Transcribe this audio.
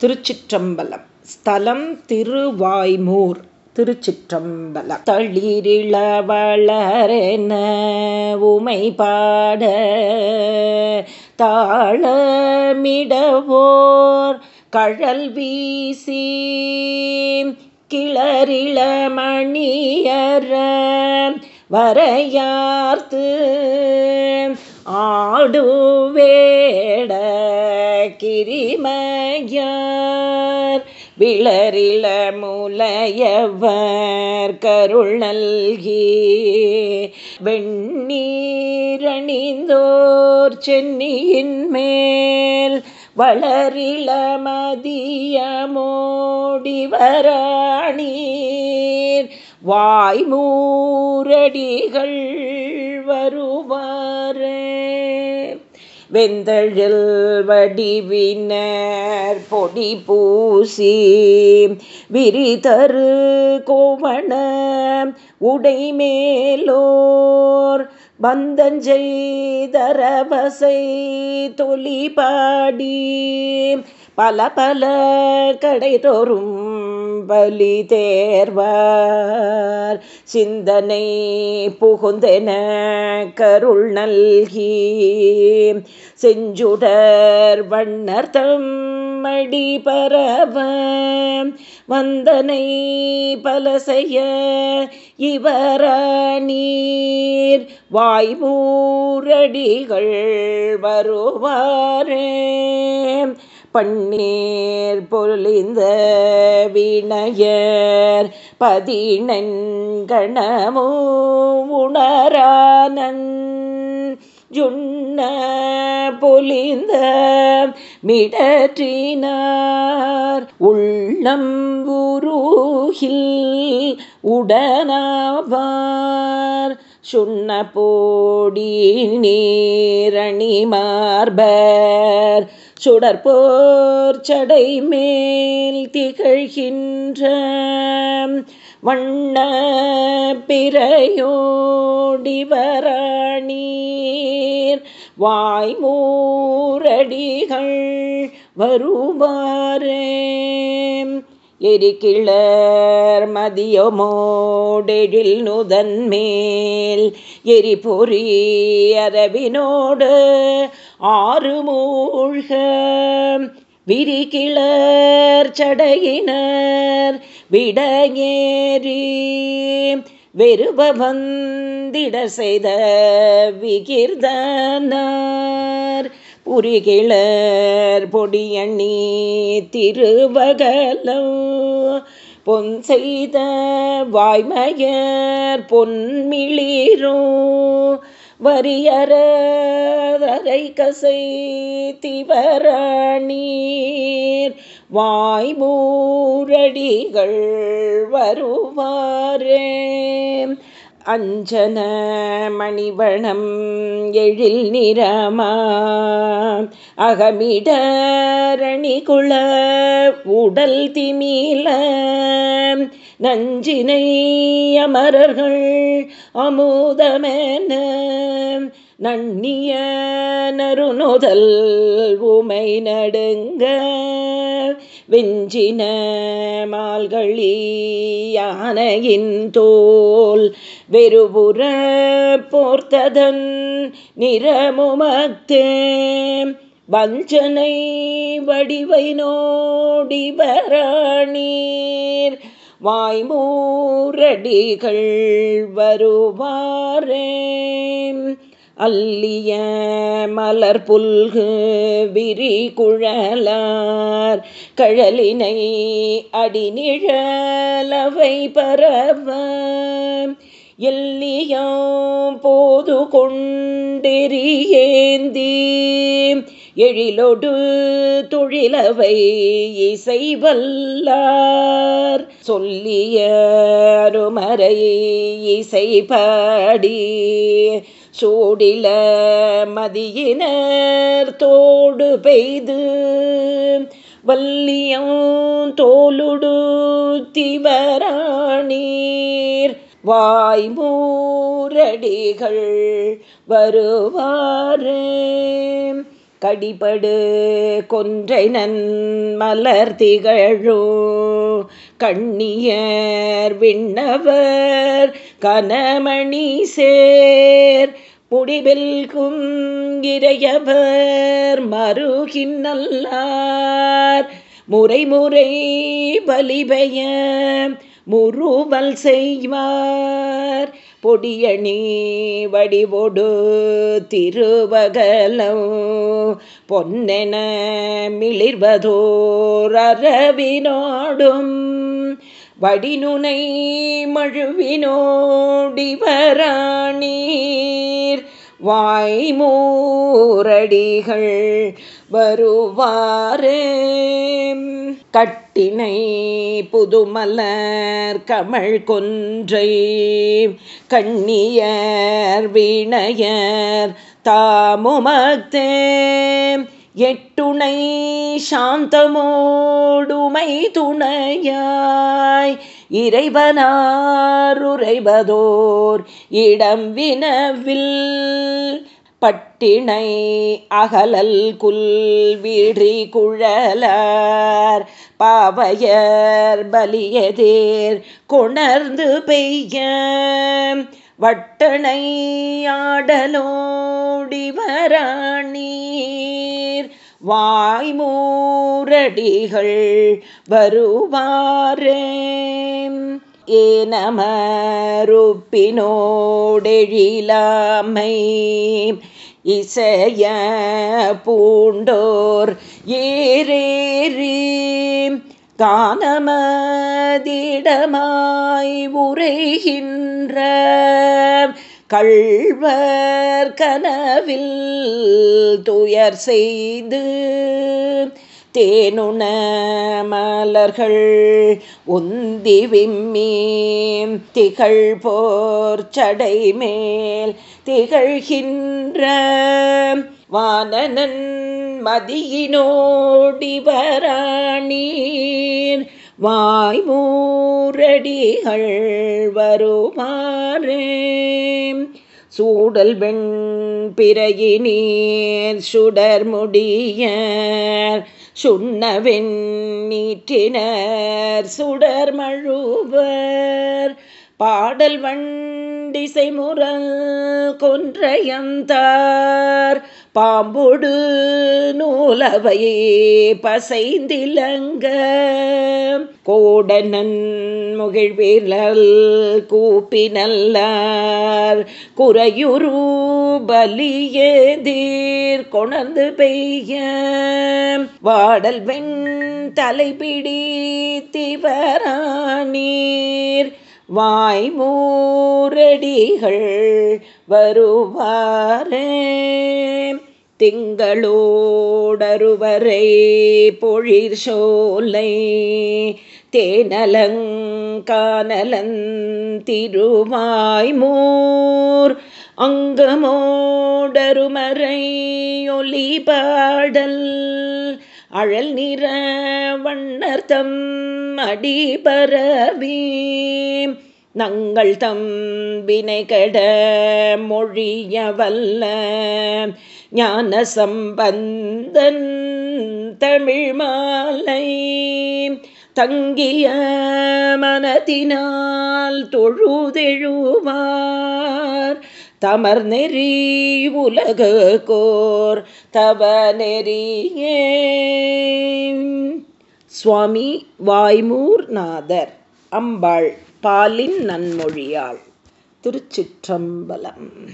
திருச்சிற்றம்பலம். ஸ்தலம் திருவாய்மூர் திருச்சிற்றம்பலம். தளிரிள வளரென உமை பாட தாளமிடவோர் கழல் வீசி கிளறிள மணியற வரையார்த்து ஆடுவேட கிரிமையார் விளரில முலையவர் கருள் நல்கி வெண்ணீரணிந்தோர் சென்னியின் மேல் வளரிள மதியமோடிவராணீர் வாய்மூரடிகள் வருவாரே. வெந்தழில் வடிவினர் பொடி பூசி விரிதரு கோவண உடைமேலோர் பந்தஞ்செய்தரவசை தொலிபாடி பல பல கடை தோறும் பலி தேர்வார். சிந்தனை புகுந்தென கருள் நல்கி செஞ்சுடர் வண்ணர்த்தம் மடி பரவ வந்தனை பல செய்ய இவர நீர் வாய்மூரடிகள் வருவாரே. பன்னீர் பொலிந்த வினையர் பதினெண்கணமோ உணரானன். ஜுண்ண பொலிந்த மிடற்றினார். உள்ளம் உருகில் உடனாவார். சுண்ண போடி நீரணி மார்பர். சுடற்போர் சடை மேல் திகழ்கின்ற வண்ண பிறையோடி வராணீர். வாய்மூரடிகள் வருவாரே. எரிகிளர் மதியமோடெழில் நுதன்மேல் எரி பொறி அரவினோடு ஆறு மூழ்க. விரிகிளர் சடையினர் விடையேறி. வெறுபவந்திட செய்த விகிர்தனார். புரிகிளர் பொடியணி திருவகலம். பொன் செய்த வாய்மையர் பொன்மிளிரோ வரியறை கசை திவரணீர் வாய்மூரடிகள் வருவாரே. அஞ்சன மணிவணம் எழில் நிறமா. அகமிடரணிகுள உடல் திமில. நஞ்சினை அமரர்கள் அமுதமென. நன்னிய நருநுதல் உமை நடுங்க வெஞ்சின மால்களியானையின் தோல் வெறுபுற போர்த்ததன் நிறமுமத்தே வஞ்சனை வடிவை நோடி வராணீர் வாய்மூரடிகள் வருவாரே. அல்லிய மலர் புல்கு விரி குழலார். கழலினை அடிநிழலவை பரவ எல்லியாம் போது கொண்டெறியேந்தி எழிலொடு தொழிலவை இசைவல்லார். சொல்லிய அருமறை இசைபாடி சூடில மதியினர் தோடு பெய்து வல்லியம் தோலுடு திவராணீர். வாய்மூரடிகள் வருவாரே. கடிபடு கொன்றை நன் மலர் திகழோ. கண்ணியர் விண்ணவர் கனமணி சேர். முடிவில் குங்கிரையவர் மருகின்னல்லார் முறை முறை பலிபய முருவல் செய்வார். பொடியணி வடிவொடு திருவகலம் பொன்னென மிளிர்வதோர் அரவினோடும் வடிநுனை மழுவினோடிவராணீர் வாய்மூரடிகள் வருவாரே கட்டினை புதுமலர் கமல் கொன்றை கண்ணியர் வீணையர் தாமுமத்தே. எட்டுணை சாந்தமோடுமை துணையாய் இறைவனாருரைவதோர் இடம் வினவில் பட்டினை அகலல் குல் வீழி குழலார் பாவையர் பலியதேர் கொணர்ந்து பெய்ய வட்டனை ஆடலோடிவராணீர் வாய்மூரடிகள் வருவாரே. ஏனமருப்பினோடெழிலாமை. இசைய பூண்டோர் ஏரேறி காணமதிடமாய் உரைகின்ற கள்வர் கனவில் துயர் செய்து தேனுண மலர்கள் உந்தி விம்மி திகழ் போர் சடை மேல் திகழ்கின்ற வானனன் மதியினோடிவராணீர் வாய்மூரடிகள் வருமாறே. சூடல் வெண் பிறையினீர் சுடர் முடிய சுண்ணவெண் நீற்றினர் சுடர் மழுவர். பாடல் வண்டிசை முரல் கொன்றையந்தார் பாம்பொடு நூலவையே பசைந்திலங்க. கோடனன் முகிழ்விரல் கூப்பி நல்லார் குறையுரு பலியேதீர் கொணர்ந்து பெய்ய. வாடல் வெண் தலைபிடி திவரானீர். வாய்மூரடிகள் வருவாரே. திங்களோடருவரை பொழிர் சோலை தேனலங்கானலன் திருவாய்மூர். அங்கமோடருமறை ஒலி பாடல் அழல் நிற வண்ணர்த்தம் அடிபரவி நங்கள் தம்பினை கட மொழிய வல்ல ஞான சம்பந்தன் தமிழ் மாலை தங்கிய மனதினால் தொழுதெழுவார். தமர் நெறி உலக கோர் தவ நெறியே சுவாமி வாய்மூர் நாதர் அம்பாள். பாலின் நன்மொழியால். திருச்சிற்றம்பலம்.